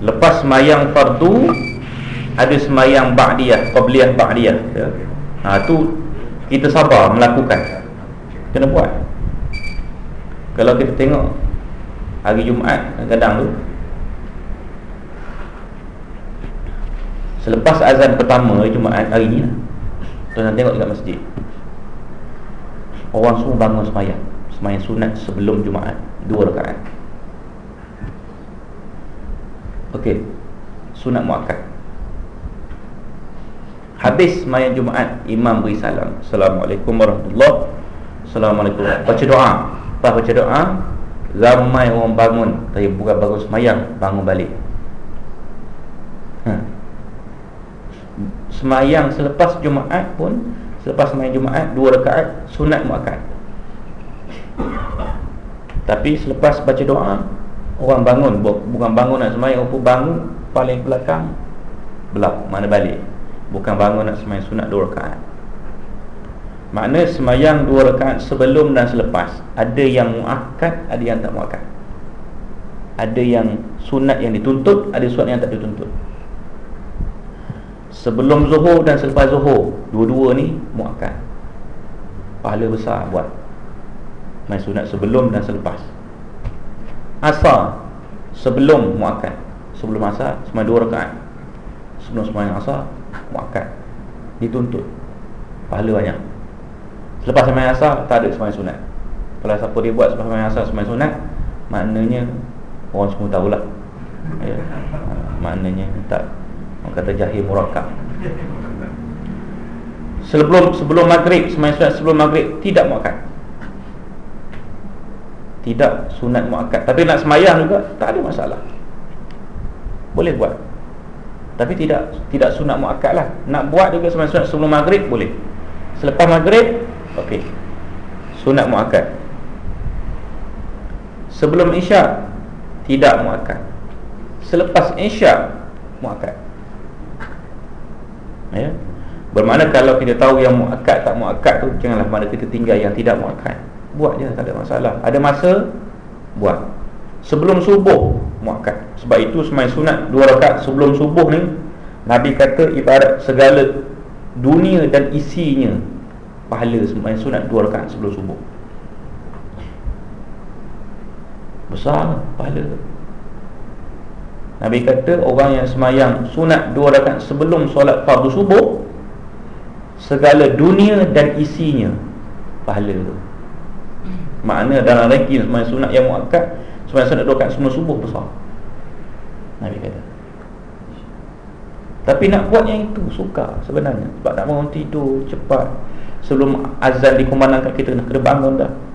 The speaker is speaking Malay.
Lepas semayang fardu Ada semayang ba'diyah Qabliyah ba'diyah ya. Ha, tu kita sabar melakukan. Kena buat. Kalau kita tengok Hari Jumaat kadang tu Selepas azan pertama Jumaat hari ni lah Tuan tengok dekat masjid. Orang semua bangun semayang. Semayang sunat sebelum Jumaat Dua rakaat Okey. Sunat muakkad. Habis semayang Jumaat Imam beri salam. Assalamualaikum warahmatullahi Assalamualaikum. Baca doa. Lepas baca doa Ramai orang bangun. Tapi bukan bangun semayang Bangun balik. Ha. Semayang selepas Jumaat pun Selepas semayang Jumaat Dua rakaat Sunat muakkad. Tapi selepas baca doa Orang bangun Bukan bangun nak semayang Orang bangun Paling belakang Belak Mana balik. Bukan bangun nak semayang sunat dua rakaat. Makna semayang dua rakaat sebelum dan selepas. Ada yang muakkad Ada yang tak muakkad. Ada yang sunat yang dituntut Ada sunat yang tak dituntut. Sebelum zuhur dan selepas zuhur Dua-dua ni muakkad. Pahala besar buat. Main sunat sebelum dan selepas Asar Sebelum muakkad. Sebelum asar Semua dua rakaat. Sebelum semayang asar Muakkad. Dituntut Pahala banyak. Selepas semayang asar Tak ada semayang sunat. Kalau siapa dia buat semayang asar Semayang sunat Maknanya Orang semua tahulah ya. Maknanya Tak Orang kata jahil murakab Sebelum sebelum maghrib Semayang sunat sebelum maghrib Tidak muakkad tidak sunat muakkad. Tapi nak semayang juga Tak ada masalah. Boleh buat. Tapi tidak tidak sunat muakkad lah. Nak buat juga sunat sebelum maghrib Boleh. Selepas maghrib Okey. Sunat muakkad. Sebelum isyak Tidak muakkad. Selepas isyak Muakkad. Ya. Bermakna kalau kita tahu yang muakkad tak muakkad tu Janganlah mana kita tinggal yang tidak muakkad Buat je tak ada masalah. Ada masa Buat. Sebelum subuh Muakkad Sebab itu semayang sunat Dua rakaat sebelum subuh ni Nabi kata ibarat segala Dunia dan isinya Pahala semayang sunat Dua rakaat sebelum subuh. Besar pahala. Nabi kata orang yang semayang Sunat dua rakaat sebelum solat fardu subuh Segala dunia dan isinya Pahala tu Makna dalam ranking semayang sunat yang muakkad Semayang sunat dua rakaat sebelum subuh besar. Nabi kata. Tapi nak buat yang itu Suka sebenarnya. Sebab nak bangun tidur cepat. Sebelum azan dikumandangkan kita nak kena bangun dah